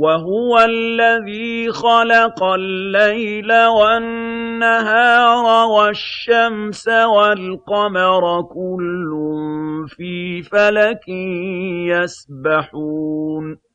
وَهُوَ الَّذِي خَلَقَ اللَّيْلَ وَالنَّهَارَ وَالشَّمْسَ وَالْقَمَرَ ۖ كُلٌّ فِي فَلَكٍ يَسْبَحُونَ.